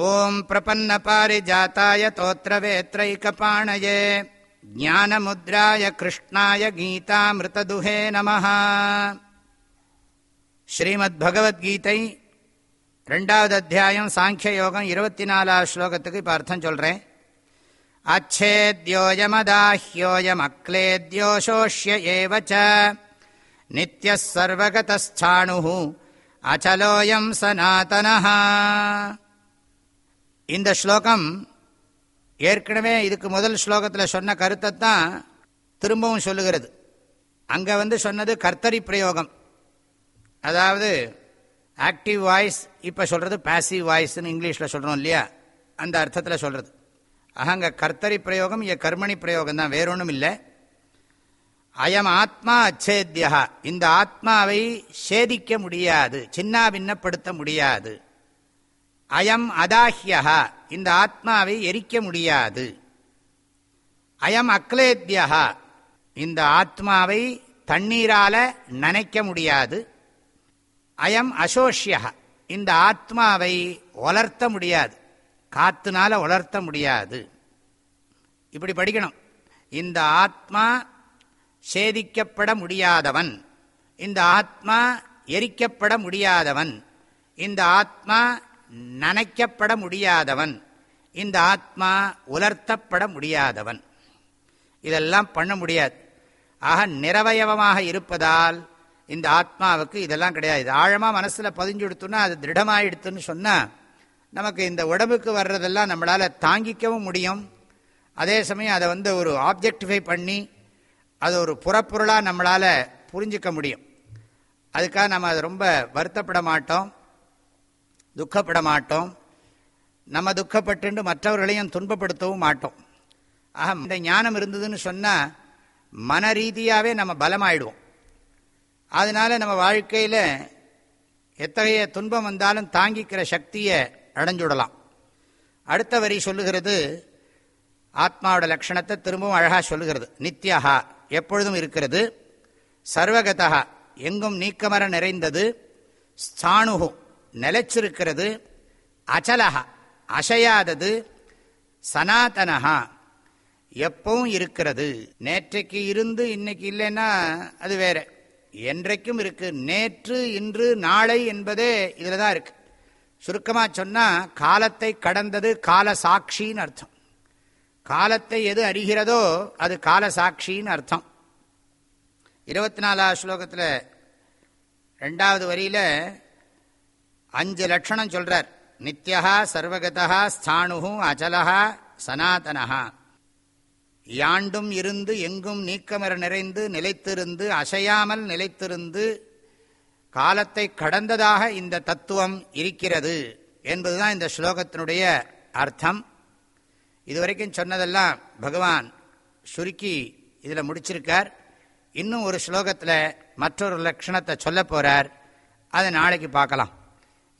ॐ प्रपन्नपारिजाताय तोत्रवेत्रैकपाणये ज्ञानमुद्राय कृष्णाय गीतामृतदुहे नमः ஸ்ரீமத்பகவத்கீதை ரெண்டாவது அத்தியாயம் சாங்கிய யோகம் இருபத்தி நாலாவது ஸ்லோகத்துக்கு இப்போ அர்த்தம் சொல்கிறேன் அச்சேத்யோயமதாஹ்யோயம் அக்லேத்யோஷோஷ்ய ஏவச்ச நித்திய சர்வகதஸ்தாணு அச்சலோயம் சனாதனஹா இந்த ஸ்லோகம் ஏற்கனவே இதுக்கு முதல் ஸ்லோகத்தில் சொன்ன கருத்தை தான் திரும்பவும் சொல்லுகிறது. அங்கே வந்து சொன்னது கர்த்தரி பிரயோகம். அதாவது ஆக்டிவ் வாய்ஸ் இப்போ சொல்கிறது பாசிவ் வாய்ஸ்னு இங்கிலீஷில் சொல்கிறோம் இல்லையா? அந்த அர்த்தத்தில் சொல்கிறது அங்கே கர்த்தரி பிரயோகம் இங்கே கர்மணி பிரயோகம் தான் வேறொன்றும் இல்லை. அயம் ஆத்மா அச்சேத்தியா இந்த ஆத்மாவை சேதிக்க முடியாது சின்னா பின்னப்படுத்த முடியாது. அயம் அதாஹ்யா இந்த ஆத்மாவை எரிக்க முடியாது. அயம் அக்லேத்யா இந்த ஆத்மாவை தண்ணீரால நனைக்க முடியாது. அயம் அசோஷ்யா இந்த ஆத்மாவை வளர்த்த முடியாது. காத்துனால வளர்த்த முடியாது. இப்படி படிக்கணும். இந்த ஆத்மா சேதிக்கப்பட முடியாதவன். இந்த ஆத்மா எரிக்கப்பட முடியாதவன். இந்த ஆத்மா நனைக்கப்பட முடியாதவன். இந்த ஆத்மா உலர்த்தப்பட முடியாதவன். இதெல்லாம் பண்ண முடியாது. ஆக நிறவயவமாக இருப்பதால் இந்த ஆத்மாவுக்கு இதெல்லாம் கிடையாது. இது ஆழமாக மனசில் பதிஞ்சு கொடுத்தோன்னா அது திருடமாயிடுத்துன்னு சொன்னால் நமக்கு இந்த உடம்புக்கு வர்றதெல்லாம் நம்மளால் தாங்கிக்கவும் முடியும். அதே சமயம் அதை வந்து ஒரு ஆப்ஜெக்டிஃபை பண்ணி அது ஒரு புறப்பொருளாக நம்மளால் புரிஞ்சிக்க முடியும். அதுக்காக நம்ம அதை ரொம்ப வருத்தப்பட மாட்டோம். துக்கப்பட மாட்டோம் நம்ம துக்கப்பட்டு மற்றவர்களையும் துன்பப்படுத்தவும் மாட்டோம். ஆக இந்த ஞானம் இருந்ததுன்னு சொன்னால் மன ரீதியாகவே நம்ம பலமாயிடுவோம். அதனால் நம்ம வாழ்க்கையில் எத்தகைய துன்பம் வந்தாலும் தாங்கிக்கிற சக்தியை அடைஞ்சுடலாம். அடுத்த வரி சொல்லுகிறது ஆத்மாவோட லட்சணத்தை திரும்பவும் அழகாக சொல்லுகிறது. நித்யஹா எப்பொழுதும் இருக்கிறது. சர்வகதா எங்கும் நீக்கமர நிறைந்தது. ஸ்தானுகு நிலைச்சிருக்கிறது. அச்சலகா அசையாதது சனாதனஹா எப்பவும் இருக்கிறது. நேற்றைக்கு இருந்து இன்னைக்கு இல்லைன்னா அது வேற. என்றைக்கும் இருக்கு. நேற்று இன்று நாளை என்பதே இதில் தான் இருக்கு. சுருக்கமாக சொன்னால் காலத்தை கடந்தது கால சாட்சின்னு அர்த்தம். காலத்தை எது அறிகிறதோ அது கால சாட்சின்னு அர்த்தம். இருபத்தி நாலாவது ஸ்லோகத்தில் ரெண்டாவது வரியில் அஞ்சு லட்சணம் சொல்றார். நித்யா சர்வகதா ஸ்தானு அச்சலஹா சனாதனஹா யாண்டும் இருந்து எங்கும் நீக்கமர நிறைந்து நிலைத்திருந்து அசையாமல் நிலைத்திருந்து காலத்தை கடந்ததாக இந்த தத்துவம் இருக்கிறது என்பதுதான் இந்த ஸ்லோகத்தினுடைய அர்த்தம். இதுவரைக்கும் சொன்னதெல்லாம் பகவான் சுருக்கி இதில் முடிச்சிருக்கார். இன்னும் ஒரு ஸ்லோகத்தில் மற்றொரு லட்சணத்தை சொல்ல போகிறார் அதை நாளைக்கு பார்க்கலாம்.